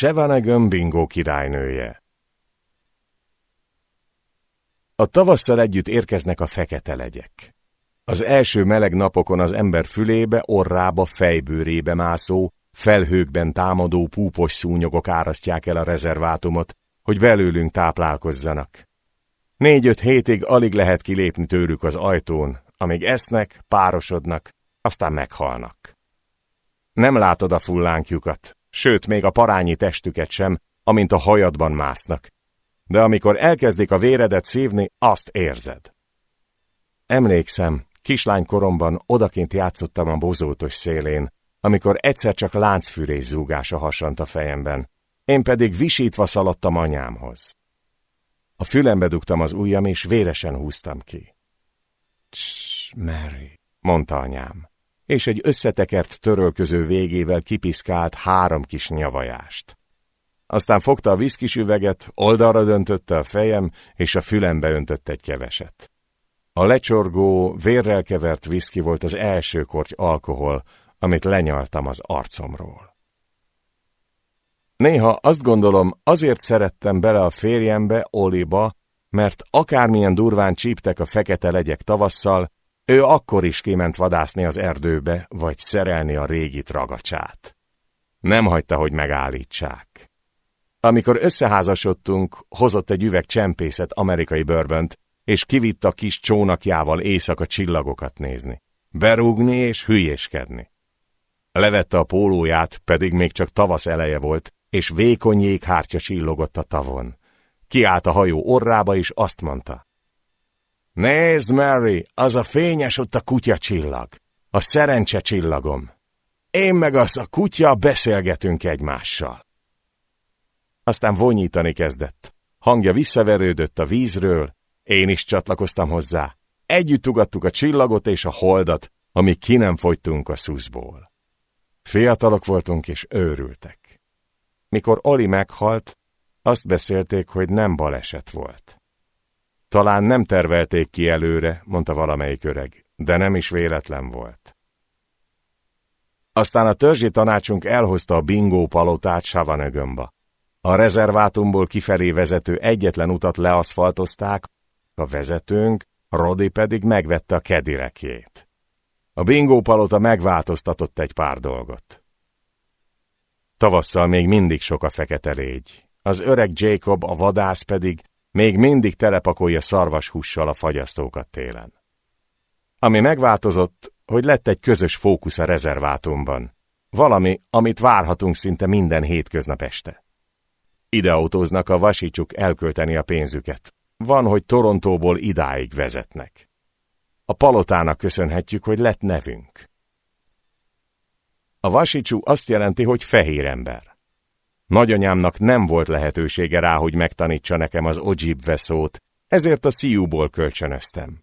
Sevanegön bingó királynője. A tavasszal együtt érkeznek a fekete legyek. Az első meleg napokon az ember fülébe, orrába, fejbőrébe mászó, felhőkben támadó púpos szúnyogok árasztják el a rezervátumot, hogy belőlünk táplálkozzanak. Négy-öt hétig alig lehet kilépni tőlük az ajtón, amíg esznek, párosodnak, aztán meghalnak. Nem látod a fullánkjukat, sőt még a parányi testüket sem, amint a hajadban másznak. De amikor elkezdik a véredet szívni, azt érzed. Emlékszem, kislánykoromban odakint játszottam a bozótos szélén, amikor egyszer csak láncfűrés zúgása hasant a fejemben, én pedig visítva szaladtam anyámhoz. A fülembe dugtam az ujjam, és véresen húztam ki. Css, Mary, mondta anyám, és egy összetekert törölköző végével kipiszkált három kis nyavajást. Aztán fogta a viszkis üveget, oldalra döntötte a fejem, és a fülembe öntött egy keveset. A lecsorgó, vérrel kevert viszki volt az első korty alkohol, amit lenyaltam az arcomról. Néha azt gondolom, azért szerettem bele a férjembe, Oliba, mert akármilyen durván csíptek a fekete legyek tavasszal, ő akkor is kiment vadászni az erdőbe, vagy szerelni a régi tragacsát. Nem hagyta, hogy megállítsák. Amikor összeházasodtunk, hozott egy üveg csempészet amerikai bőrbönt, és kivitt a kis csónakjával éjszaka csillagokat nézni. Berúgni és hülyéskedni. Levette a pólóját, pedig még csak tavasz eleje volt, és vékony jéghártya csillogott a tavon. Kiállt a hajó orrába, és azt mondta. Nézd, Mary, az a fényes ott a kutya csillag. A szerencse csillagom. Én meg az a kutya beszélgetünk egymással. Aztán vonyítani kezdett. Hangja visszaverődött a vízről, én is csatlakoztam hozzá. Együtt ugattuk a csillagot és a holdat, amíg ki nem fogytunk a szuszból. Fiatalok voltunk és őrültek. Mikor Oli meghalt, azt beszélték, hogy nem baleset volt. Talán nem tervelték ki előre, mondta valamelyik öreg, de nem is véletlen volt. Aztán a törzsi tanácsunk elhozta a bingó palotát Savanögömba. A rezervátumból kifelé vezető egyetlen utat leaszfaltozták, a vezetőnk, Rodi pedig megvette a kedirekjét. A bingó palota megváltoztatott egy pár dolgot. Tavasszal még mindig sok a fekete légy. Az öreg Jacob, a vadász pedig még mindig telepakolja szarvashússal a fagyasztókat télen. Ami megváltozott, hogy lett egy közös fókusz a rezervátumban. Valami, amit várhatunk szinte minden hétköznap este. Ide autóznak a vasicsuk elkölteni a pénzüket. Van, hogy Torontóból idáig vezetnek. A palotának köszönhetjük, hogy lett nevünk. A vasicsú azt jelenti, hogy fehér ember. Nagyanyámnak nem volt lehetősége rá, hogy megtanítsa nekem az Ojibwe szót, ezért a szíjúból kölcsönöztem.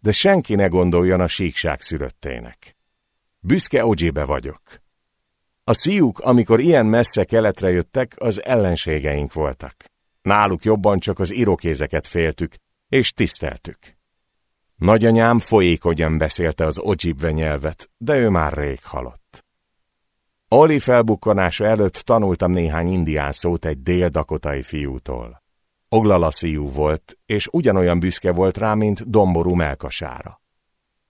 De senki ne gondoljon a síkság szülöttének. Büszke Ojibwe vagyok. A szíjuk, amikor ilyen messze keletre jöttek, az ellenségeink voltak. Náluk jobban csak az irokézeket féltük, és tiszteltük. Nagyanyám folyékonyan beszélte az Ojibwe nyelvet, de ő már rég halott. Oli felbukkanása előtt tanultam néhány indián szót egy dél-dakotai fiútól. Oglalasziú volt, és ugyanolyan büszke volt rá, mint domború melkasára.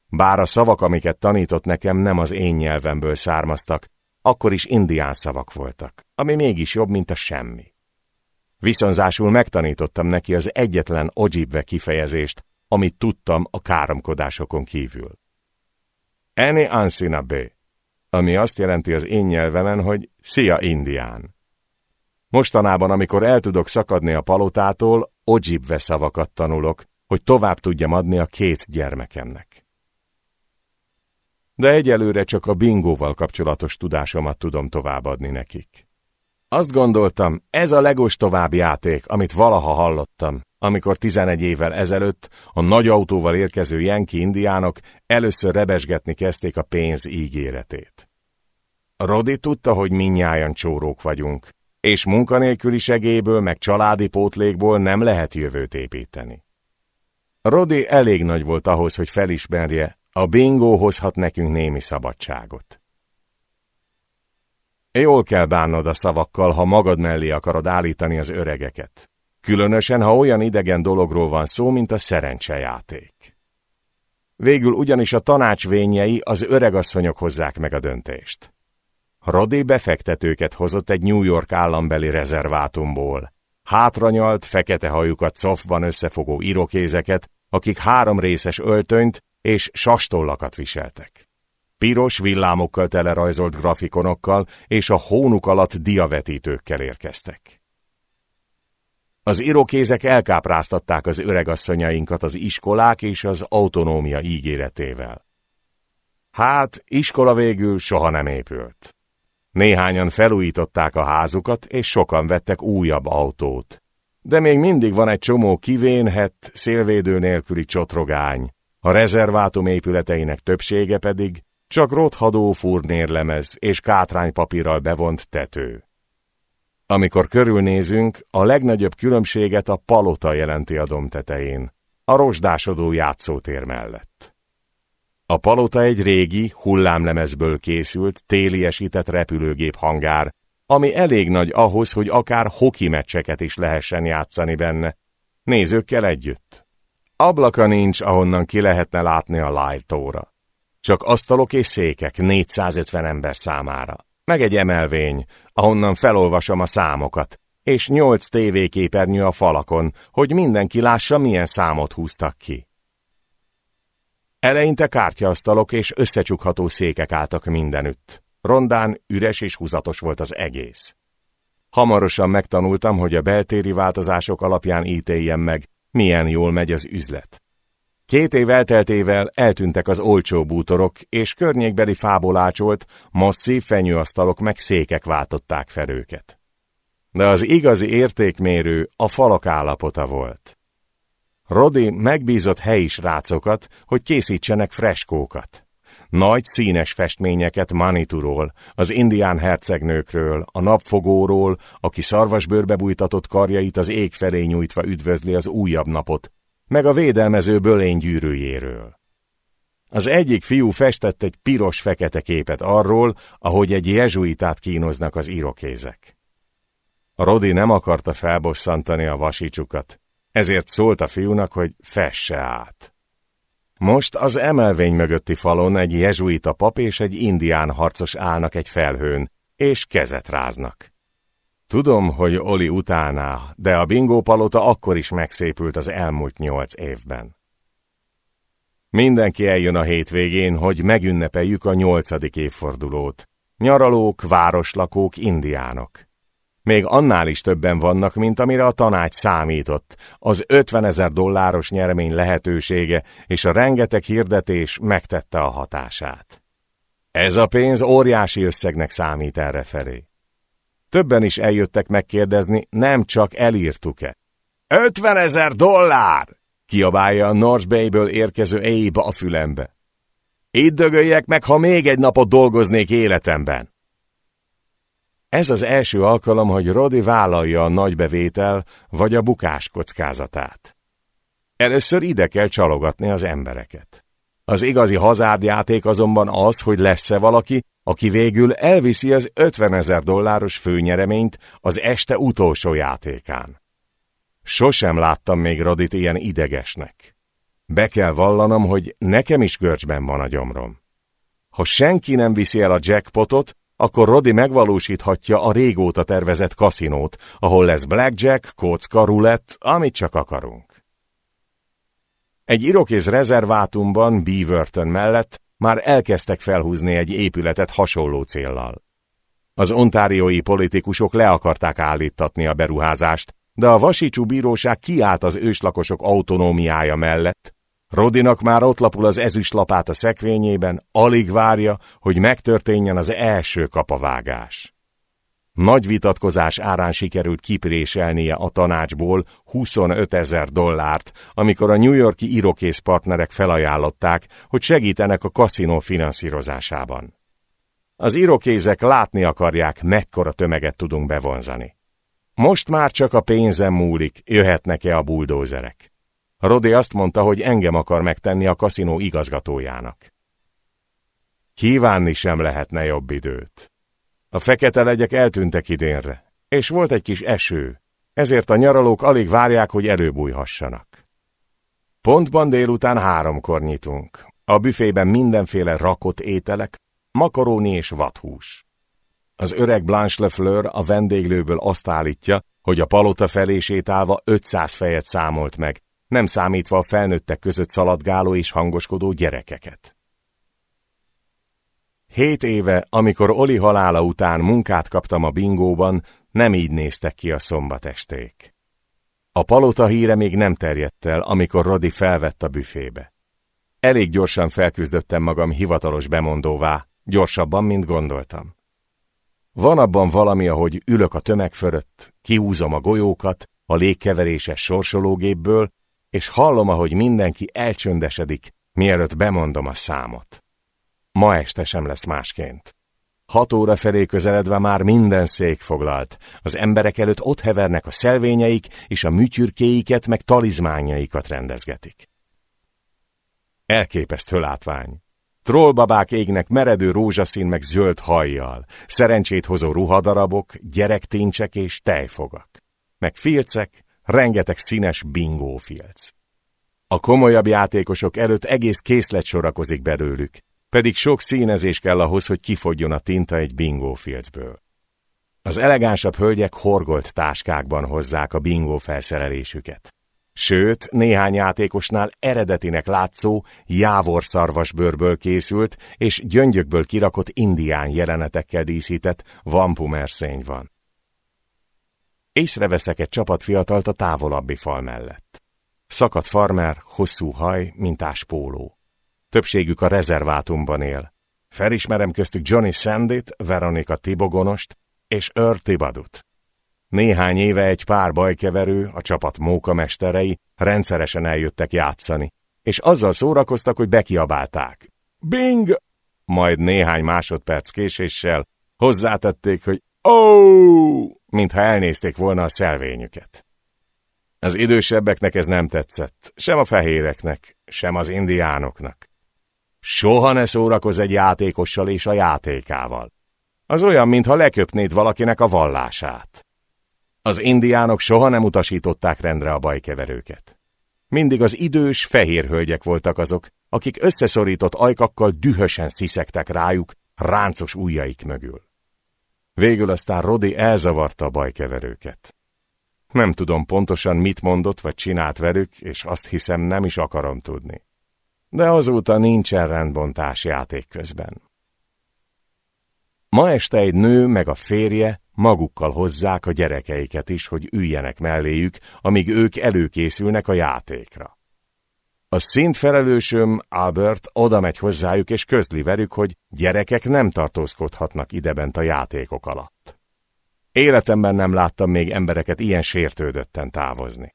Bár a szavak, amiket tanított nekem, nem az én nyelvemből származtak, akkor is indián szavak voltak, ami mégis jobb, mint a semmi. Viszonzásul megtanítottam neki az egyetlen Ojibwe kifejezést, amit tudtam a káromkodásokon kívül. Eni ansina be, ami azt jelenti az én nyelvemen, hogy Szia Indián. Mostanában, amikor el tudok szakadni a palotától, Ojibwe szavakat tanulok, hogy tovább tudjam adni a két gyermekemnek. De egyelőre csak a bingóval kapcsolatos tudásomat tudom továbbadni nekik. Azt gondoltam, ez a legostovább játék, amit valaha hallottam, amikor 11 évvel ezelőtt a nagy autóval érkező jenki indiánok először rebesgetni kezdték a pénz ígéretét. Rodi tudta, hogy minnyáján csórók vagyunk, és munkanélküli segélyből meg családi pótlékból nem lehet jövőt építeni. Rodi elég nagy volt ahhoz, hogy felismerje, a bingó hozhat nekünk némi szabadságot. Jól kell bánnod a szavakkal, ha magad mellé akarod állítani az öregeket. Különösen, ha olyan idegen dologról van szó, mint a szerencsejáték. Végül ugyanis a tanács vényei az öregasszonyok hozzák meg a döntést. Rodé befektetőket hozott egy New York állambeli rezervátumból. Hátranyalt, fekete hajukat szofban összefogó irokézeket, akik három részes öltönyt és sastollakat viseltek. Piros villámokkal telerajzolt grafikonokkal és a hónuk alatt diavetítőkkel érkeztek. Az irokézek elkápráztatták az öregasszonyainkat az iskolák és az autonómia ígéretével. Hát, iskola végül soha nem épült. Néhányan felújították a házukat, és sokan vettek újabb autót. De még mindig van egy csomó kivénhet, szélvédő nélküli csotrogány, a rezervátum épületeinek többsége pedig csak rothadó furnérlemez és kátránypapírral bevont tető. Amikor körülnézünk, a legnagyobb különbséget a palota jelenti a dom tetején, a rozsdásodó játszótér mellett. A palota egy régi, hullámlemezből készült, téliesített repülőgép hangár, ami elég nagy ahhoz, hogy akár hoki meccseket is lehessen játszani benne, nézőkkel együtt. Ablaka nincs, ahonnan ki lehetne látni a live tóra. Csak asztalok és székek 450 ember számára. Meg egy emelvény, ahonnan felolvasom a számokat, és nyolc tévéképernyő a falakon, hogy mindenki lássa, milyen számot húztak ki. Eleinte kártyaasztalok és összecsukható székek álltak mindenütt. Rondán üres és húzatos volt az egész. Hamarosan megtanultam, hogy a beltéri változások alapján ítéljem meg, milyen jól megy az üzlet. Két év elteltével eltűntek az olcsó bútorok, és környékbeli fából ácsolt, masszív fenyőasztalok meg székek váltották fel őket. De az igazi értékmérő a falak állapota volt. Rodi megbízott helyi srácokat, hogy készítsenek freskókat. Nagy színes festményeket Manituról, az indián hercegnőkről, a napfogóról, aki szarvasbőrbe bújtatott karjait az ég felé nyújtva üdvözli az újabb napot, meg a védelmező bölény gyűrűjéről. Az egyik fiú festett egy piros-fekete képet arról, ahogy egy jezsuitát kínoznak az irokézek. Rodi nem akarta felbosszantani a vasicsukat, ezért szólt a fiúnak, hogy fesse át. Most az emelvény mögötti falon egy jezsuita pap és egy indián harcos állnak egy felhőn, és kezet ráznak. Tudom, hogy Oli utáná, de a bingó palota akkor is megszépült az elmúlt nyolc évben. Mindenki eljön a hétvégén, hogy megünnepeljük a nyolcadik évfordulót. Nyaralók, városlakók, indiánok. Még annál is többen vannak, mint amire a tanács számított. Az 50 ezer dolláros nyeremény lehetősége és a rengeteg hirdetés megtette a hatását. Ez a pénz óriási összegnek számít errefelé. Többen is eljöttek megkérdezni, nem csak elírtuk-e. 50 ezer dollár! kiabálja a North Bay-ből érkező Abe a fülembe. Itt dögöljek meg, ha még egy napot dolgoznék életemben. Ez az első alkalom, hogy Rodi vállalja a nagy bevétel vagy a bukás kockázatát. Először ide kell csalogatni az embereket. Az igazi hazárdjáték azonban az, hogy lesz-e valaki, aki végül elviszi az 50 ezer dolláros főnyereményt az este utolsó játékán. Sosem láttam még Rodit ilyen idegesnek. Be kell vallanom, hogy nekem is görcsben van a gyomrom. Ha senki nem viszi el a jackpotot, akkor Rodi megvalósíthatja a régóta tervezett kaszinót, ahol lesz blackjack, kocka, rulett, amit csak akarunk. Egy irokéz rezervátumban, Beaverton mellett már elkezdtek felhúzni egy épületet hasonló céllal. Az ontáriói politikusok le akarták állítatni a beruházást, de a Vasicsú bíróság kiállt az őslakosok autonómiája mellett, Rodinak már ott lapul az ezüstlapát a szekrényében, alig várja, hogy megtörténjen az első kapavágás. Nagy vitatkozás árán sikerült kipréselnie a tanácsból 25 ezer dollárt, amikor a New Yorki irokész partnerek felajánlották, hogy segítenek a kaszinó finanszírozásában. Az irokézek látni akarják, mekkora tömeget tudunk bevonzani. Most már csak a pénzem múlik, jöhetnek-e a buldózerek. Rodi azt mondta, hogy engem akar megtenni a kaszinó igazgatójának. Kívánni sem lehetne jobb időt. A fekete legyek eltűntek idénre, és volt egy kis eső, ezért a nyaralók alig várják, hogy előbújhassanak. Pontban délután háromkor nyitunk. A büfében mindenféle rakott ételek, makaróni és vathús. Az öreg Blanche Lefleur a vendéglőből azt állítja, hogy a palota felé sétálva 500 fejet számolt meg, nem számítva a felnőttek között szaladgáló és hangoskodó gyerekeket. Hét éve, amikor Oli halála után munkát kaptam a bingóban, nem így néztek ki a szombatesték. A palota híre még nem terjedt el, amikor Rodi felvett a büfébe. Elég gyorsan felküzdöttem magam hivatalos bemondóvá, gyorsabban, mint gondoltam. Van abban valami, ahogy ülök a tömeg fölött, kihúzom a golyókat a légkeveréses sorsológépből, és hallom, ahogy mindenki elcsöndesedik, mielőtt bemondom a számot. Ma este sem lesz másként. Hat óra felé közeledve már minden szék foglalt. Az emberek előtt ott hevernek a szelvényeik, és a műtyürkéiket meg talizmányaikat rendezgetik. Elképesztő látvány. Trollbabák égnek meredő rózsaszín meg zöld hajjal, szerencsét hozó ruhadarabok, gyerektincsek és tejfogak. Meg filcek, rengeteg színes bingófilc. A komolyabb játékosok előtt egész készlet sorakozik belőlük, pedig sok színezés kell ahhoz, hogy kifogjon a tinta egy bingófilcből. Az elegánsabb hölgyek horgolt táskákban hozzák a bingó felszerelésüket. Sőt, néhány játékosnál eredetinek látszó jávor szarvasbőrből készült és gyöngyökből kirakott indián jelenetekkel díszített vampumerszény van. Észreveszek egy csapat fiatalt a távolabbi fal mellett. Szakadt farmer, hosszú haj, mintás póló. Többségük a rezervátumban él. Felismerem köztük Johnny Sandit, Veronika Tibogonost és Earl Tibadut. Néhány éve egy pár bajkeverő, a csapat mókamesterei rendszeresen eljöttek játszani, és azzal szórakoztak, hogy bekiabálták. Bing! Majd néhány másodperc késéssel hozzátették, hogy ó, mintha elnézték volna a szelvényüket. Az idősebbeknek ez nem tetszett, sem a fehéreknek, sem az indiánoknak. Soha ne szórakozz egy játékossal és a játékával. Az olyan, mintha leköpnéd valakinek a vallását. Az indiánok soha nem utasították rendre a bajkeverőket. Mindig az idős, fehér hölgyek voltak azok, akik összeszorított ajkakkal dühösen sziszegtek rájuk, ráncos ujjaik mögül. Végül aztán Rodi elzavarta a bajkeverőket. Nem tudom pontosan mit mondott vagy csinált velük, és azt hiszem nem is akarom tudni. De azóta nincsen rendbontás játék közben. Ma este egy nő meg a férje magukkal hozzák a gyerekeiket is, hogy üljenek melléjük, amíg ők előkészülnek a játékra. A szintfelelősöm, Albert, oda megy hozzájuk és közli velük, hogy gyerekek nem tartózkodhatnak idebent a játékok alatt. Életemben nem láttam még embereket ilyen sértődötten távozni.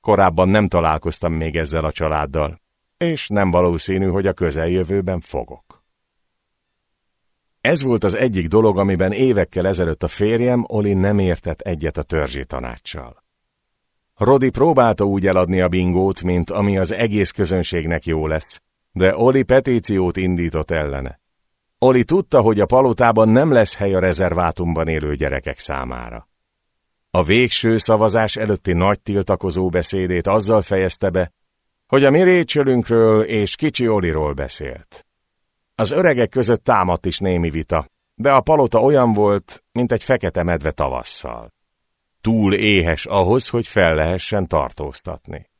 Korábban nem találkoztam még ezzel a családdal, és nem valószínű, hogy a közeljövőben fogok. Ez volt az egyik dolog, amiben évekkel ezelőtt a férjem Oli nem értett egyet a törzsi tanácssal. Rodi próbálta úgy eladni a bingót, mint ami az egész közönségnek jó lesz, de Oli petíciót indított ellene. Oli tudta, hogy a palotában nem lesz hely a rezervátumban élő gyerekek számára. A végső szavazás előtti nagy tiltakozó beszédét azzal fejezte be, hogy a mi récsölünkről és kicsi Oliról beszélt. Az öregek között támadt is némi vita, de a palota olyan volt, mint egy fekete medve tavasszal. Túl éhes ahhoz, hogy fel lehessen tartóztatni.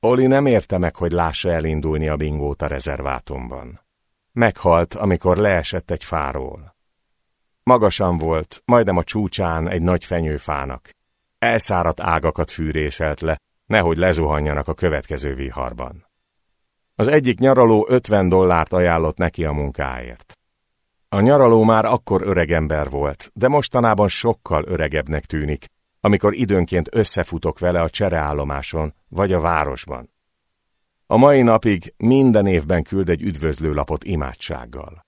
Oli nem érte meg, hogy lássa elindulni a bingót a rezervátumban. Meghalt, amikor leesett egy fáról. Magasan volt, majdnem a csúcsán egy nagy fenyőfának. Elszáradt ágakat fűrészelt le, nehogy lezuhanjanak a következő viharban. Az egyik nyaraló 50 dollárt ajánlott neki a munkáért. A nyaraló már akkor öregember volt, de mostanában sokkal öregebbnek tűnik, amikor időnként összefutok vele a csereállomáson vagy a városban. A mai napig minden évben küld egy üdvözlőlapot imádsággal.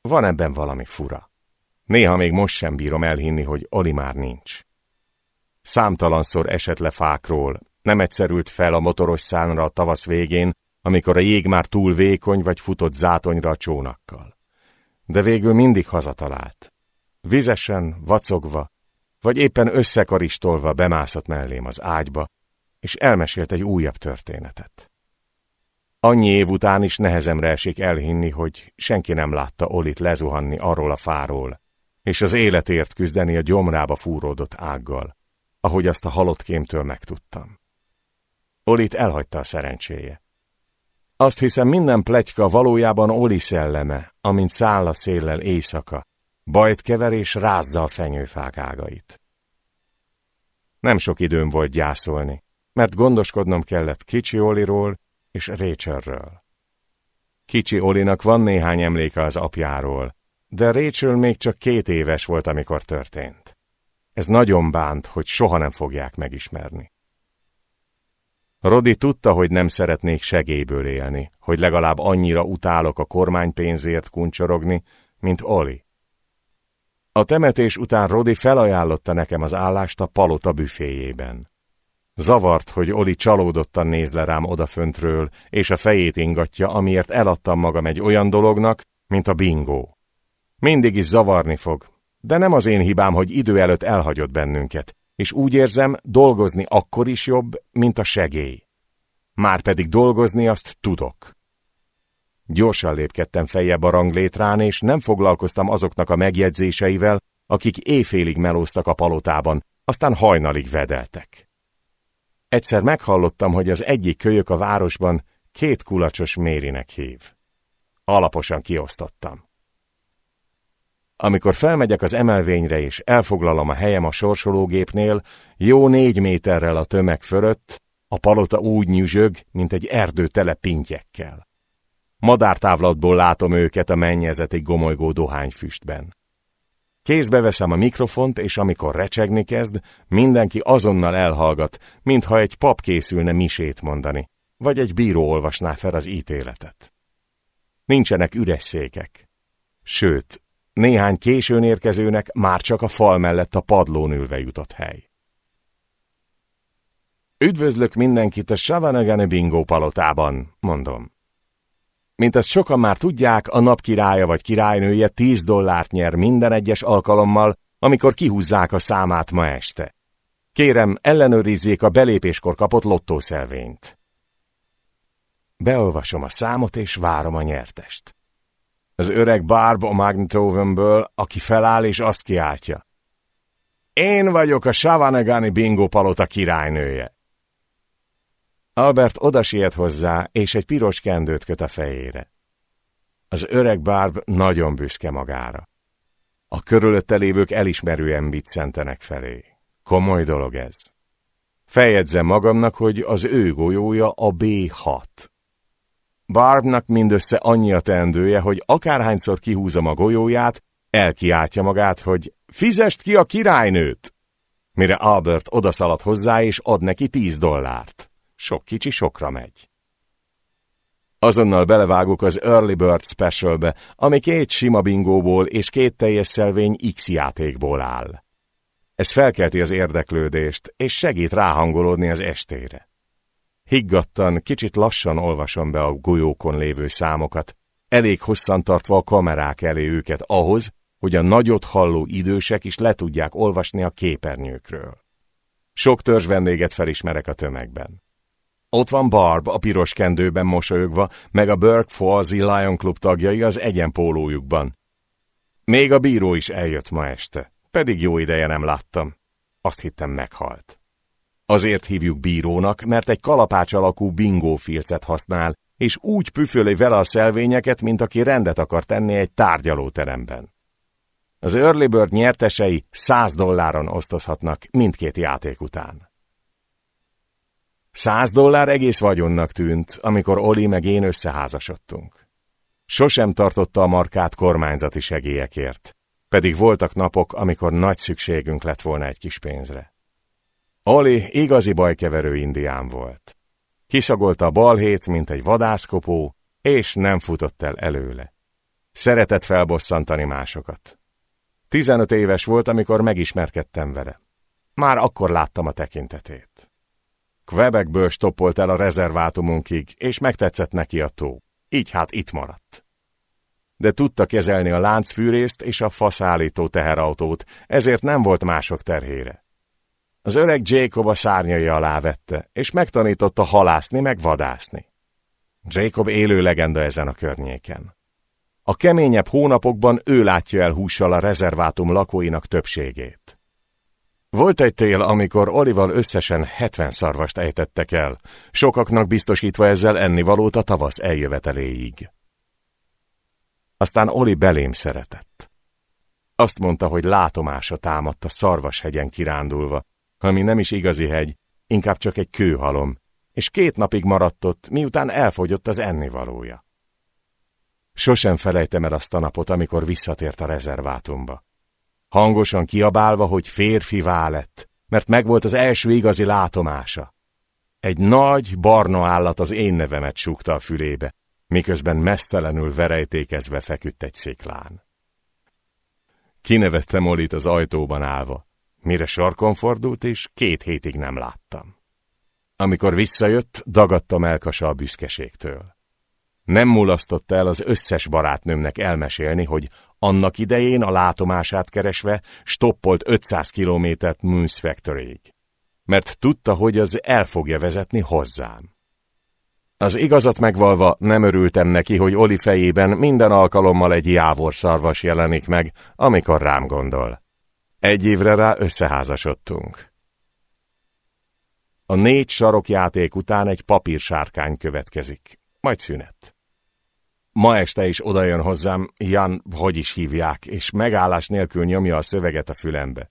Van ebben valami fura. Néha még most sem bírom elhinni, hogy Oli már nincs. Számtalanszor esett le fákról, nem egyszerült fel a motoros szánra a tavasz végén, amikor a jég már túl vékony vagy futott zátonyra a csónakkal. de végül mindig hazatalált. Vizesen, vacogva, vagy éppen összekaristolva bemászott mellém az ágyba, és elmesélt egy újabb történetet. Annyi év után is nehezemre esik elhinni, hogy senki nem látta Olit lezuhanni arról a fáról, és az életért küzdeni a gyomrába fúródott ággal, ahogy azt a halott kémtől megtudtam. Olit elhagyta a szerencséje. Azt hiszem minden pletyka valójában Oli szelleme, amint száll a széllel éjszaka, bajt kever és rázza a fenyőfák ágait. Nem sok időm volt gyászolni, mert gondoskodnom kellett kicsi Oliról és Rachelről. Kicsi Olinak van néhány emléke az apjáról, de Rachel még csak két éves volt, amikor történt. Ez nagyon bánt, hogy soha nem fogják megismerni. Rodi tudta, hogy nem szeretnék segélyből élni, hogy legalább annyira utálok a kormánypénzért kuncsorogni, mint Oli. A temetés után Rodi felajánlotta nekem az állást a palota büféjében. Zavart, hogy Oli csalódottan néz le rám odaföntről, és a fejét ingatja, amiért eladtam magam egy olyan dolognak, mint a bingó. Mindig is zavarni fog, de nem az én hibám, hogy idő előtt elhagyott bennünket, és úgy érzem, dolgozni akkor is jobb, mint a segély. Márpedig dolgozni azt tudok. Gyorsan lépkedtem feljebb a ranglétrán, és nem foglalkoztam azoknak a megjegyzéseivel, akik éjfélig melóztak a palotában, aztán hajnalig vedeltek. Egyszer meghallottam, hogy az egyik kölyök a városban két kulacsos mérinek hív. Alaposan kiosztottam. Amikor felmegyek az emelvényre és elfoglalom a helyem a sorsológépnél, jó négy méterrel a tömeg fölött, a palota úgy nyüzsög, mint egy erdő tele pintyekkel. Madártávlatból látom őket a mennyezeti gomolygó dohányfüstben. Kézbe veszem a mikrofont, és amikor recsegni kezd, mindenki azonnal elhallgat, mintha egy pap készülne misét mondani, vagy egy bíró olvasná fel az ítéletet. Nincsenek üres székek. Sőt, néhány későn érkezőnek már csak a fal mellett a padlón ülve jutott hely. Üdvözlök mindenkit a Savanagane Bingo palotában, mondom. Mint azt sokan már tudják, a nap királya vagy királynője 10 dollárt nyer minden egyes alkalommal, amikor kihúzzák a számát ma este. Kérem, ellenőrizzék a belépéskor kapott lottószelvényt. Beolvasom a számot és várom a nyertest. Az öreg Barb a Magnetovenből, aki feláll és azt kiáltja. Én vagyok a Savanagani Bingo palota királynője. Albert odasiet hozzá, és egy piros kendőt köt a fejére. Az öreg Barb nagyon büszke magára. A körülötte lévők elismerően biccentenek felé. Komoly dolog ez. Feljegyzem magamnak, hogy az ő golyója a B6. Barbnak mindössze annyi a teendője, hogy akárhányszor kihúzom a golyóját, elkiáltja magát, hogy fizest ki a királynőt! Mire Albert odaszalad hozzá és ad neki tíz dollárt. Sok kicsi sokra megy. Azonnal belevágok az Early Bird Specialbe, ami két sima bingóból és két teljes szelvény X játékból áll. Ez felkelti az érdeklődést, és segít ráhangolódni az estére. Higgadtan, kicsit lassan olvasom be a golyókon lévő számokat, elég hosszan tartva a kamerák elé őket ahhoz, hogy a nagyot halló idősek is le tudják olvasni a képernyőkről. Sok törzs vendéget felismerek a tömegben. Ott van Barb a piros kendőben mosolyogva, meg a Burke Falls Lion Club tagjai az egyenpólójukban. Még a bíró is eljött ma este, pedig jó ideje nem láttam. Azt hittem meghalt. Azért hívjuk bírónak, mert egy kalapács alakú bingófilcet használ, és úgy püföli vele a szelvényeket, mint aki rendet akar tenni egy tárgyalóteremben. Az Early Bird nyertesei 100 dolláron osztozhatnak mindkét játék után. Száz dollár egész vagyonnak tűnt, amikor Oli meg én összeházasodtunk. Sosem tartotta a markát kormányzati segélyekért, pedig voltak napok, amikor nagy szükségünk lett volna egy kis pénzre. Oli igazi bajkeverő indián volt. Kiszagolta a balhét, mint egy vadászkopó, és nem futott el előle. Szeretett felbosszantani másokat. Tizenöt éves volt, amikor megismerkedtem vele. Már akkor láttam a tekintetét. Quebecből stoppolt el a rezervátumunkig, és megtetszett neki a tó. Így hát itt maradt. de tudta kezelni a láncfűrészt és a faszállító teherautót, ezért nem volt mások terhére. Az öreg Jacob a szárnyai alá vette, és megtanította halászni meg vadászni. Jacob élő legenda ezen a környéken. A keményebb hónapokban ő látja el hússal a rezervátum lakóinak többségét. Volt egy tél, amikor Olival összesen 70 szarvast ejtettek el, sokaknak biztosítva ezzel ennivalót a tavasz eljöveteléig. Aztán Oli belém szeretett. Azt mondta, hogy látomása támadt a szarvashegyen kirándulva, ami nem is igazi hegy, inkább csak egy kőhalom, és két napig maradt ott, miután elfogyott az ennivalója. Sosem felejtem el azt a napot, amikor visszatért a rezervátumba. Hangosan kiabálva, hogy férfivá lett, mert megvolt az első igazi látomása. Egy nagy, barna állat az én nevemet súgta a fülébe, miközben mesztelenül verejtékezve feküdt egy sziklán. Kinevettem Olit az ajtóban állva, mire sarkon fordult, és két hétig nem láttam. Amikor visszajött, dagadtam elkasa a büszkeségtől. Nem mulasztotta el az összes barátnőmnek elmesélni, hogy annak idején a látomását keresve stoppolt 500 kilométert Moose Factoryig. Mert tudta, hogy az el fogja vezetni hozzám. Az igazat megvalva nem örültem neki, hogy Oli fejében minden alkalommal egy jávor szarvas jelenik meg, amikor rám gondol. Egy évre rá összeházasodtunk. A négy sarokjáték után egy papírsárkány következik, majd szünet. Ma este is odajön hozzám, Jan, hogy is hívják, és megállás nélkül nyomja a szöveget a fülembe.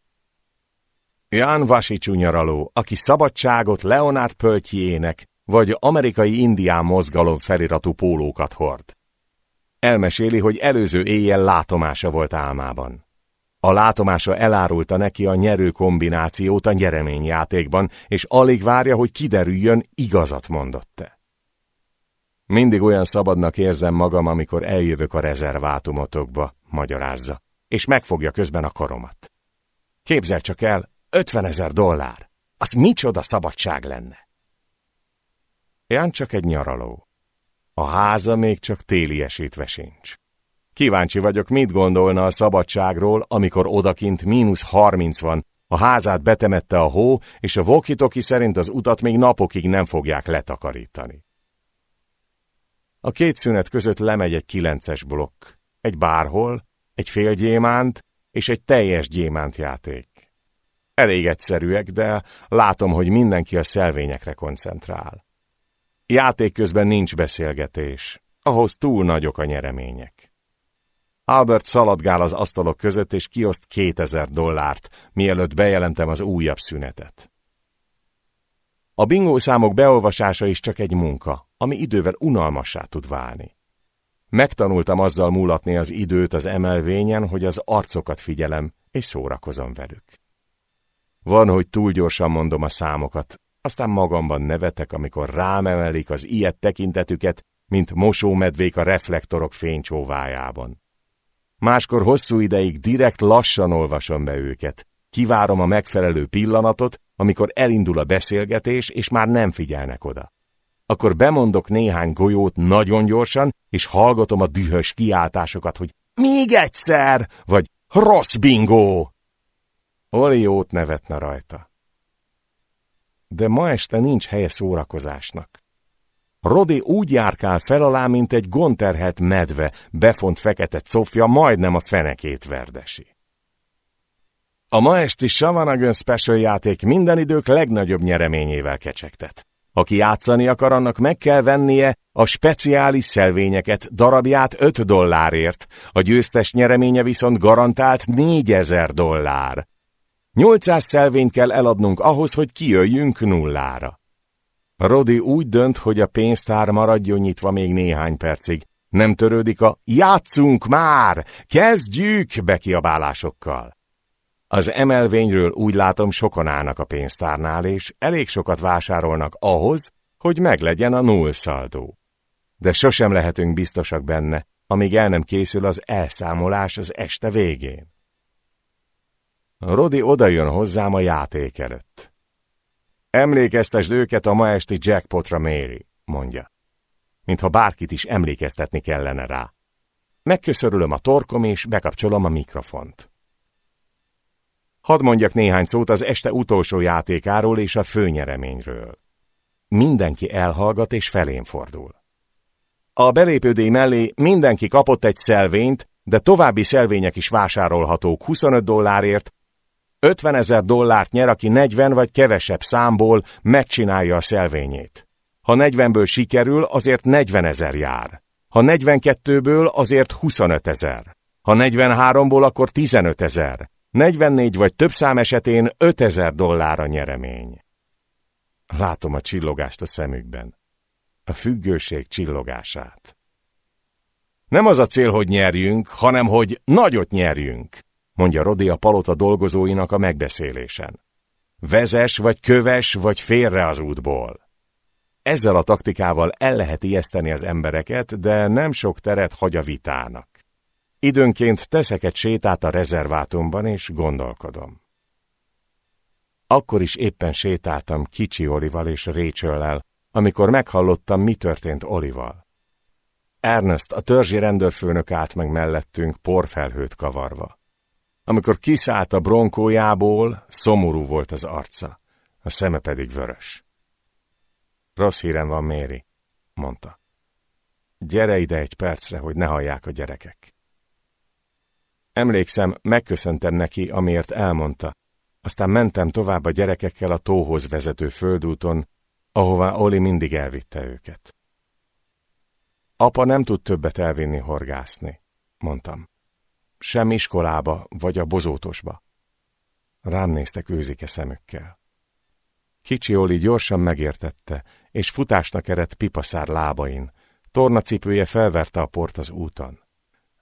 Jan Vasicsú nyaraló, aki szabadságot Leonard Pöltjének, vagy amerikai indián mozgalom feliratú pólókat hord. Elmeséli, hogy előző éjjel látomása volt álmában. A látomása elárulta neki a nyerő kombinációt a nyereményjátékban, és alig várja, hogy kiderüljön, igazat mondott-e. Mindig olyan szabadnak érzem magam, amikor eljövök a rezervátumotokba, magyarázza, és megfogja közben a karomat. Képzel csak el, 50 ezer dollár! Az micsoda szabadság lenne! Ján csak egy nyaraló. A háza még csak téliesítve sincs. Kíváncsi vagyok, mit gondolna a szabadságról, amikor odakint mínusz harminc van, a házát betemette a hó, és a vokitoki szerint az utat még napokig nem fogják letakarítani. A két szünet között lemegy egy kilences blokk, egy bárhol, egy fél gyémánt és egy teljes gyémánt játék. Elég egyszerűek, de látom, hogy mindenki a szelvényekre koncentrál. Játék közben nincs beszélgetés, ahhoz túl nagyok a nyeremények. Albert szaladgál az asztalok között, és kioszt 2000 dollárt, mielőtt bejelentem az újabb szünetet. A bingó számok beolvasása is csak egy munka, ami idővel unalmassá tud válni. Megtanultam azzal múlatni az időt az emelvényen, hogy az arcokat figyelem, és szórakozom velük. Van, hogy túl gyorsan mondom a számokat, aztán magamban nevetek, amikor rámemelik az ilyet tekintetüket, mint mosómedvék a reflektorok fénycsóvájában. Máskor hosszú ideig direkt lassan olvasom be őket. Kivárom a megfelelő pillanatot, amikor elindul a beszélgetés, és már nem figyelnek oda. Akkor bemondok néhány golyót nagyon gyorsan, és hallgatom a dühös kiáltásokat, hogy még egyszer, vagy rossz bingó! Oli jót nevetne rajta. De ma este nincs helye szórakozásnak. Rodi úgy járkál fel alá, mint egy gonterhelt medve, befont fekete cofja, majdnem a fenekét verdesi. A ma esti Shavanagon Special játék minden idők legnagyobb nyereményével kecsegtet. Aki játszani akar, annak meg kell vennie a speciális szelvényeket darabját 5 dollárért, a győztes nyereménye viszont garantált 4000 dollár. 800 szelvényt kell eladnunk ahhoz, hogy kijöjjünk nullára. Rodi úgy dönt, hogy a pénztár maradjon nyitva még néhány percig. Nem törődik a játszunk már, kezdjük bekiabálásokkal. Az emelvényről úgy látom sokan állnak a pénztárnál, és elég sokat vásárolnak ahhoz, hogy meglegyen a nullszaldó. De sosem lehetünk biztosak benne, amíg el nem készül az elszámolás az este végén. Rodi odajön hozzám a játék előtt. Emlékeztesd őket a ma esti jackpotra, Mary, mondja. Mintha bárkit is emlékeztetni kellene rá. Megköszörülöm a torkom, és bekapcsolom a mikrofont. Hadd mondjak néhány szót az este utolsó játékáról és a főnyereményről. Mindenki elhallgat és felén fordul. A belépődély mellé mindenki kapott egy szelvényt, de további szelvények is vásárolhatók 25 dollárért, 50 ezer dollárt nyer, aki 40 vagy kevesebb számból megcsinálja a szelvényét. Ha 40-ből sikerül, azért 40 ezer jár. Ha 42-ből, azért 25 ezer. Ha 43-ból, akkor 15 ezer. 44 vagy több szám esetén 5000 dollár a nyeremény. Látom a csillogást a szemükben. A függőség csillogását. Nem az a cél, hogy nyerjünk, hanem hogy nagyot nyerjünk, mondja Rodi a palota dolgozóinak a megbeszélésen. Vezes, vagy köves, vagy félre az útból. Ezzel a taktikával el lehet ijeszteni az embereket, de nem sok teret hagy a vitának. Időnként teszek egy sétát a rezervátumban, és gondolkodom. Akkor is éppen sétáltam kicsi Olival és rachel amikor meghallottam, mi történt Olival. Ernest, a törzsi rendőrfőnök állt meg mellettünk, porfelhőt kavarva. Amikor kiszállt a bronkójából, szomorú volt az arca, a szeme pedig vörös. Rossz hírem van, Méri, mondta. Gyere ide egy percre, hogy ne hallják a gyerekek. Emlékszem, megköszöntem neki, amiért elmondta, aztán mentem tovább a gyerekekkel a tóhoz vezető földúton, ahová Oli mindig elvitte őket. Apa nem tud többet elvinni horgászni, mondtam. Sem iskolába, vagy a bozótosba. Rám néztek őzike szemükkel. Kicsi Oli gyorsan megértette, és futásnak eredt pipaszár lábain, tornacipője felverte a port az úton.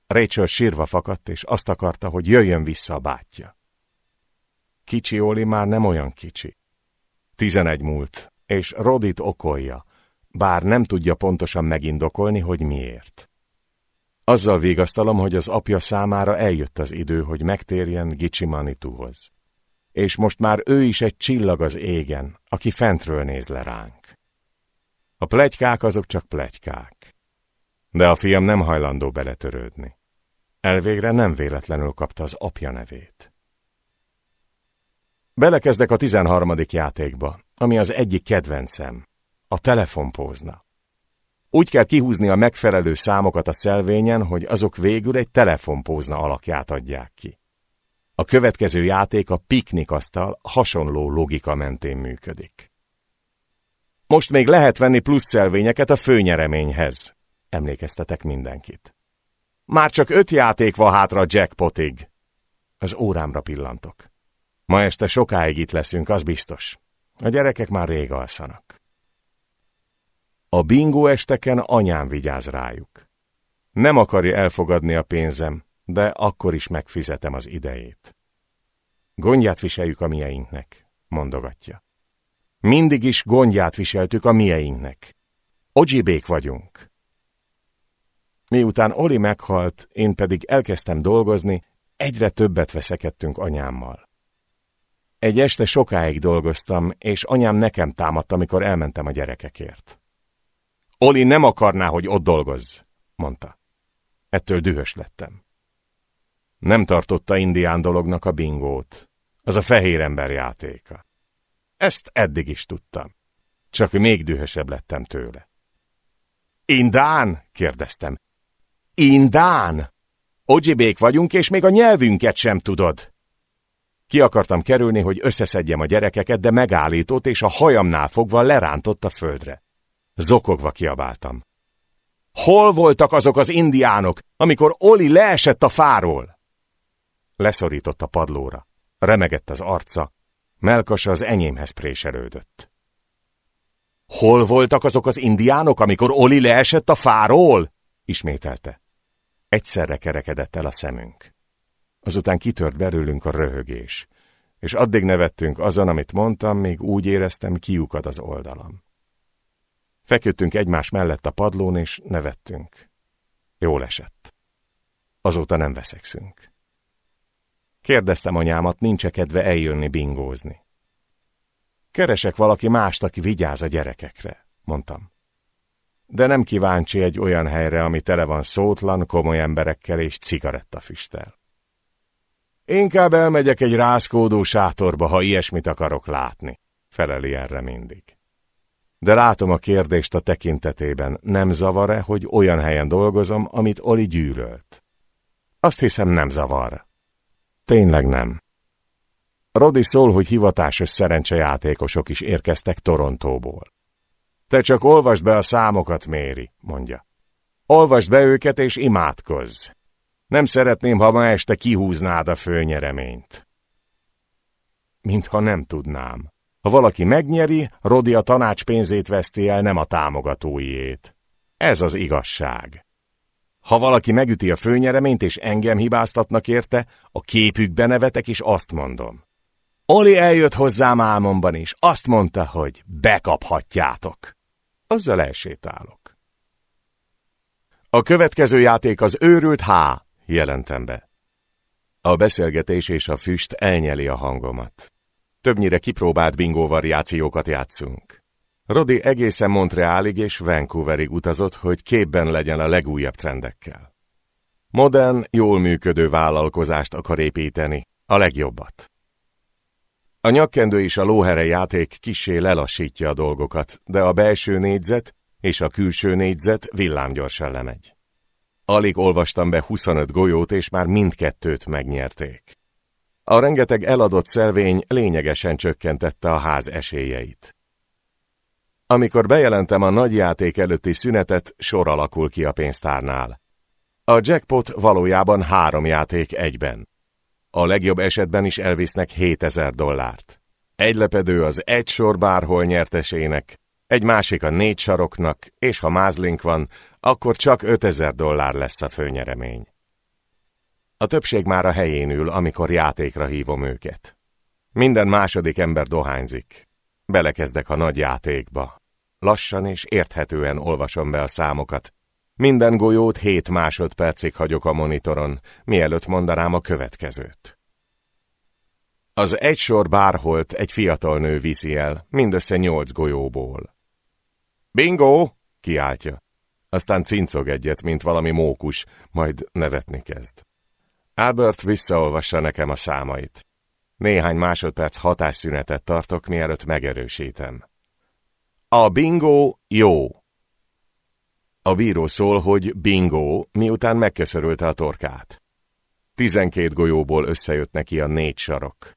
Rachel sírva fakadt, és azt akarta, hogy jöjjön vissza a bátyja. Kicsi Oli már nem olyan kicsi. Tizenegy múlt, és Rodit okolja, bár nem tudja pontosan megindokolni, hogy miért. Azzal végasztalom, hogy az apja számára eljött az idő, hogy megtérjen Gicsi Manituhoz. És most már ő is egy csillag az égen, aki fentről néz le ránk. A plegykák azok csak plegykák. De a fiam nem hajlandó beletörődni. Elvégre nem véletlenül kapta az apja nevét. Belekezdek a tizenharmadik játékba, ami az egyik kedvencem, a telefonpózna. Úgy kell kihúzni a megfelelő számokat a szelvényen, hogy azok végül egy telefonpózna alakját adják ki. A következő játék a piknikasztal hasonló logika mentén működik. Most még lehet venni plusz szelvényeket a főnyereményhez, emlékeztetek mindenkit. Már csak öt játék van hátra jackpotig. Az órámra pillantok. Ma este sokáig itt leszünk, az biztos. A gyerekek már rég alszanak. A bingo esteken anyám vigyáz rájuk. Nem akarja elfogadni a pénzem, de akkor is megfizetem az idejét. Gondját viseljük a mieinknek, mondogatja. Mindig is gondját viseltük a mieinknek. Ogyibék vagyunk. Miután Oli meghalt, én pedig elkezdtem dolgozni, egyre többet veszekedtünk anyámmal. Egy este sokáig dolgoztam, és anyám nekem támadt, amikor elmentem a gyerekekért. Oli nem akarná, hogy ott dolgozz, mondta. Ettől dühös lettem. Nem tartotta indián dolognak a bingót. Az a fehér ember játéka. Ezt eddig is tudtam. Csak még dühösebb lettem tőle. Indán? kérdeztem. Indán! Ogyibék vagyunk, és még a nyelvünket sem tudod. Ki akartam kerülni, hogy összeszedjem a gyerekeket, de megállított, és a hajamnál fogva lerántott a földre. Zokogva kiabáltam. Hol voltak azok az indiánok, amikor Oli leesett a fáról? Leszorított a padlóra. Remegett az arca. Melkasa az enyémhez préselődött. Hol voltak azok az indiánok, amikor Oli leesett a fáról? Ismételte. Egyszerre kerekedett el a szemünk. Azután kitört belőlünk a röhögés, és addig nevettünk azon, amit mondtam, még úgy éreztem, kiukad az oldalam. Feküdtünk egymás mellett a padlón, és nevettünk. Jól esett. Azóta nem veszekszünk. Kérdeztem anyámat, nincs -e kedve eljönni bingózni. Keresek valaki mást, aki vigyáz a gyerekekre, mondtam. de nem kíváncsi egy olyan helyre, ami tele van szótlan, komoly emberekkel és cigarettafüsttel. Inkább elmegyek egy rázkódó sátorba, ha ilyesmit akarok látni, feleli erre mindig. De látom a kérdést a tekintetében, nem zavar-e, hogy olyan helyen dolgozom, amit Oli gyűlölt? Azt hiszem nem zavar. Tényleg nem. Rodi szól, hogy hivatásos szerencsejátékosok is érkeztek Torontóból. Te csak olvasd be a számokat, Méri, mondja. Olvasd be őket és imádkozz. Nem szeretném, ha ma este kihúznád a főnyereményt. Mintha nem tudnám. Ha valaki megnyeri, Rodi a tanács pénzét veszti el, nem a támogatóiét. Ez az igazság. Ha valaki megüti a főnyereményt és engem hibáztatnak érte, a képükbe nevetek és azt mondom. Oli eljött hozzám álmomban is, azt mondta, hogy bekaphatjátok. Azzal elsétálok. A következő játék az őrült H, jelentem be. A beszélgetés és a füst elnyeli a hangomat. Többnyire kipróbált bingo variációkat játszunk. Rodi egészen Montrealig és Vancouverig utazott, hogy képben legyen a legújabb trendekkel. Modern, jól működő vállalkozást akar építeni, a legjobbat. A nyakkendő és a lóhere játék kisé lelassítja a dolgokat, de a belső négyzet és a külső négyzet villámgyorsan lemegy. Alig olvastam be 25 golyót, és már mindkettőt megnyerték. A rengeteg eladott szelvény lényegesen csökkentette a ház esélyeit. Amikor bejelentem a nagy játék előtti szünetet, sor alakul ki a pénztárnál. A jackpot valójában három játék egyben. A legjobb esetben is elvisznek 7000 dollárt. Egy lepedő az egy sor bárhol nyertesének, egy másik a négy saroknak, és ha mázlink van, akkor csak 5000 dollár lesz a főnyeremény. A többség már a helyén ül, amikor játékra hívom őket. Minden második ember dohányzik. Belekezdek a nagy játékba. Lassan és érthetően olvasom be a számokat. Minden golyót hét másodpercig hagyok a monitoron, mielőtt mondanám a következőt. Az egy sor bárholt egy fiatal nő viszi el, mindössze nyolc golyóból. Bingo! kiáltja. Aztán cincog egyet, mint valami mókus, majd nevetni kezd. Albert visszaolvassa nekem a számait. Néhány másodperc hatásszünetet tartok, mielőtt megerősítem. A bingo jó. A bíró szól, hogy bingo, miután megköszörülte a torkát. Tizenkét golyóból összejött neki a négy sarok.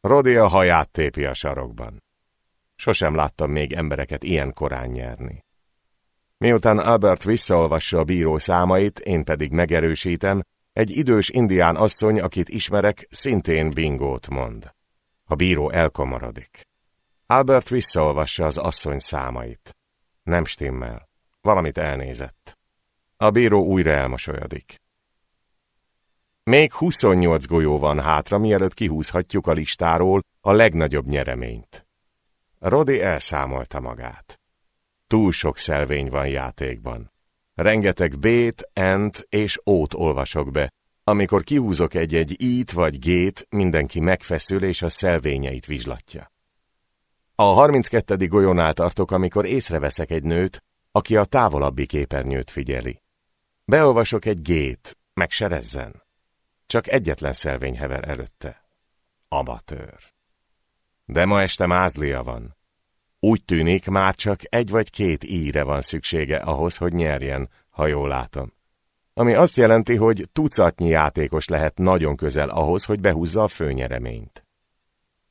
Rodi a haját tépi a sarokban. Sosem láttam még embereket ilyen korán nyerni. Miután Albert visszaolvassa a bíró számait, én pedig megerősítem, egy idős indián asszony, akit ismerek, szintén bingót mond. A bíró elkomorodik. Albert visszaolvassa az asszony számait. Nem stimmel. Valamit elnézett. A bíró újra elmosolyodik. Még 28 golyó van hátra, mielőtt kihúzhatjuk a listáról a legnagyobb nyereményt. Rodi elszámolta magát. Túl sok szelvény van játékban. Rengeteg B-t, N-t és O-t olvasok be. Amikor kihúzok egy-egy I-t vagy G-t, mindenki megfeszül és a szelvényeit vizslatja. A 32. golyónál tartok, amikor észreveszek egy nőt, aki a távolabbi képernyőt figyeli. Beolvasok egy G-t, megserezzen. Csak egyetlen szelvény hever előtte. Amatőr. De ma este mázlia van. Úgy tűnik, már csak egy vagy két íre van szüksége ahhoz, hogy nyerjen, ha jól látom. Ami azt jelenti, hogy tucatnyi játékos lehet nagyon közel ahhoz, hogy behúzza a főnyereményt.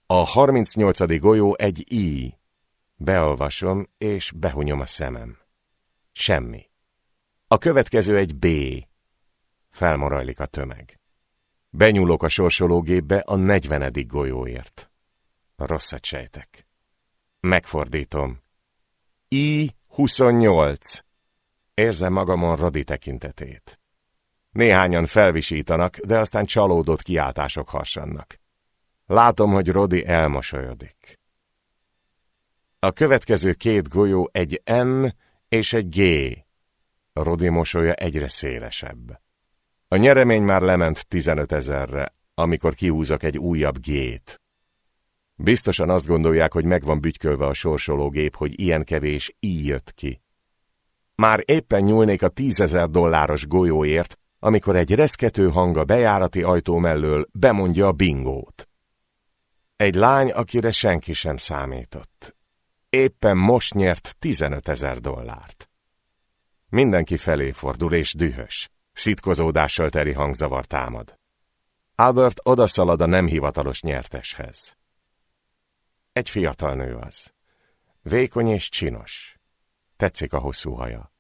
A 38. golyó egy I. Beolvasom, és behunyom a szemem. Semmi. A következő egy B. Felmorajlik a tömeg. Benyúlok a sorsológépbe a 40. golyóért. Rosszat sejtek. Megfordítom. I 28. Érzem magamon Rodi tekintetét. Néhányan felvisítanak, de aztán csalódott kiáltások harsannak. Látom, hogy Rodi elmosolyodik. A következő két golyó egy N és egy G. Rodi mosolya egyre szélesebb. A nyeremény már lement 15 ezerre, amikor kihúzok egy újabb G-t. Biztosan azt gondolják, hogy megvan bütykölve a sorsológép, hogy ilyen kevés így jött ki. Már éppen nyúlnék a tízezer dolláros golyóért, amikor egy reszkető hang a bejárati ajtó mellől bemondja a bingót. Egy lány, akire senki sem számított. Éppen most nyert 15 ezer dollárt. Mindenki felé fordul és dühös. Szitkozódással teri hangzavar támad. Albert odaszalad a nem hivatalos nyerteshez. Egy fiatal nő az. Vékony és csinos. Tetszik a hosszú haja.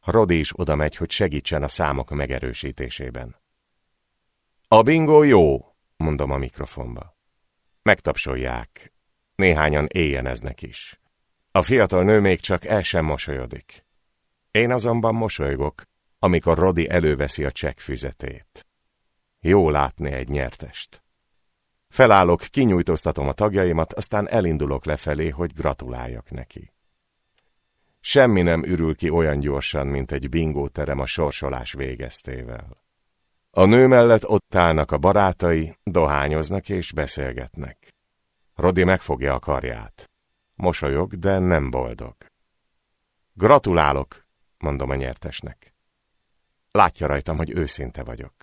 Rodi is oda megy, hogy segítsen a számok megerősítésében. A bingo jó, mondom a mikrofonba. Megtapsolják. Néhányan éjjeneznek is. A fiatal nő még csak el sem mosolyodik. Én azonban mosolygok, amikor Rodi előveszi a csekk füzetét. Jó látni egy nyertest. Felállok, kinyújtóztatom a tagjaimat, aztán elindulok lefelé, hogy gratuláljak neki. Semmi nem ürül ki olyan gyorsan, mint egy bingóterem a sorsolás végeztével. A nő mellett ott állnak a barátai, dohányoznak és beszélgetnek. Rodi megfogja a karját. Mosolyog, de nem boldog. Gratulálok, mondom a nyertesnek. Látja rajtam, hogy őszinte vagyok.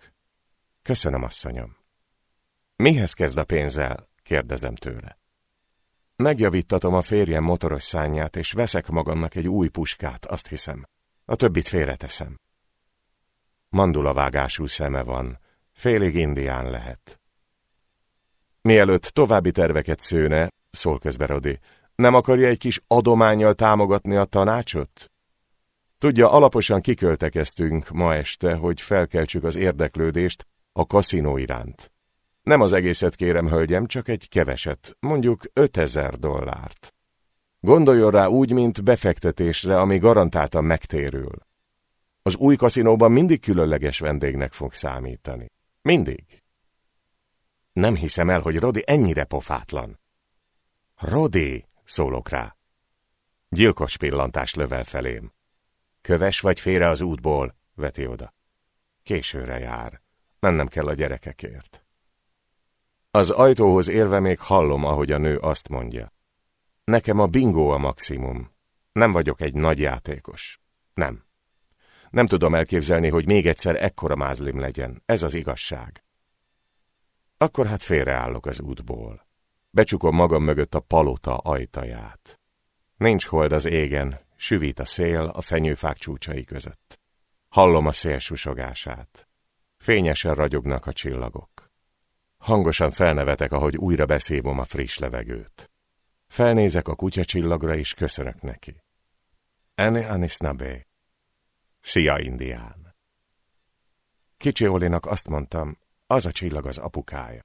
Köszönöm, asszonyom. Mihez kezd a pénzzel? kérdezem tőle. Megjavítatom a férjem motoros szányát, és veszek magamnak egy új puskát, azt hiszem. A többit félreteszem. Mandulavágású szeme van, félig indián lehet. Mielőtt további terveket szőne, szól közbe Rodi, nem akarja egy kis adományjal támogatni a tanácsot? Tudja, alaposan kiköltekeztünk ma este, hogy felkeltsük az érdeklődést a kaszinó iránt. Nem az egészet kérem, hölgyem, csak egy keveset, mondjuk 5000 dollárt. Gondoljon rá úgy, mint befektetésre, ami garantáltan megtérül. Az új kaszinóban mindig különleges vendégnek fog számítani. Mindig. Nem hiszem el, hogy Rodi ennyire pofátlan. Rodi, szólok rá. Gyilkos pillantást lövel felém. Köves vagy félre az útból, veti oda. Későre jár. Mennem kell a gyerekekért. Az ajtóhoz érve még hallom, ahogy a nő azt mondja. Nekem a bingó a maximum. Nem vagyok egy nagy játékos. Nem. Nem tudom elképzelni, hogy még egyszer ekkora mázlim legyen. Ez az igazság. Akkor hát félreállok az útból. Becsukom magam mögött a palota ajtaját. Nincs hold az égen, süvít a szél a fenyőfák csúcsai között. Hallom a szél susogását. Fényesen ragyognak a csillagok. Hangosan felnevetek, ahogy újra beszívom a friss levegőt. Felnézek a kutyacsillagra, és köszönök neki. Ene Anisnabe. Szia, indián! Kicsi Olinak azt mondtam, az a csillag az apukája.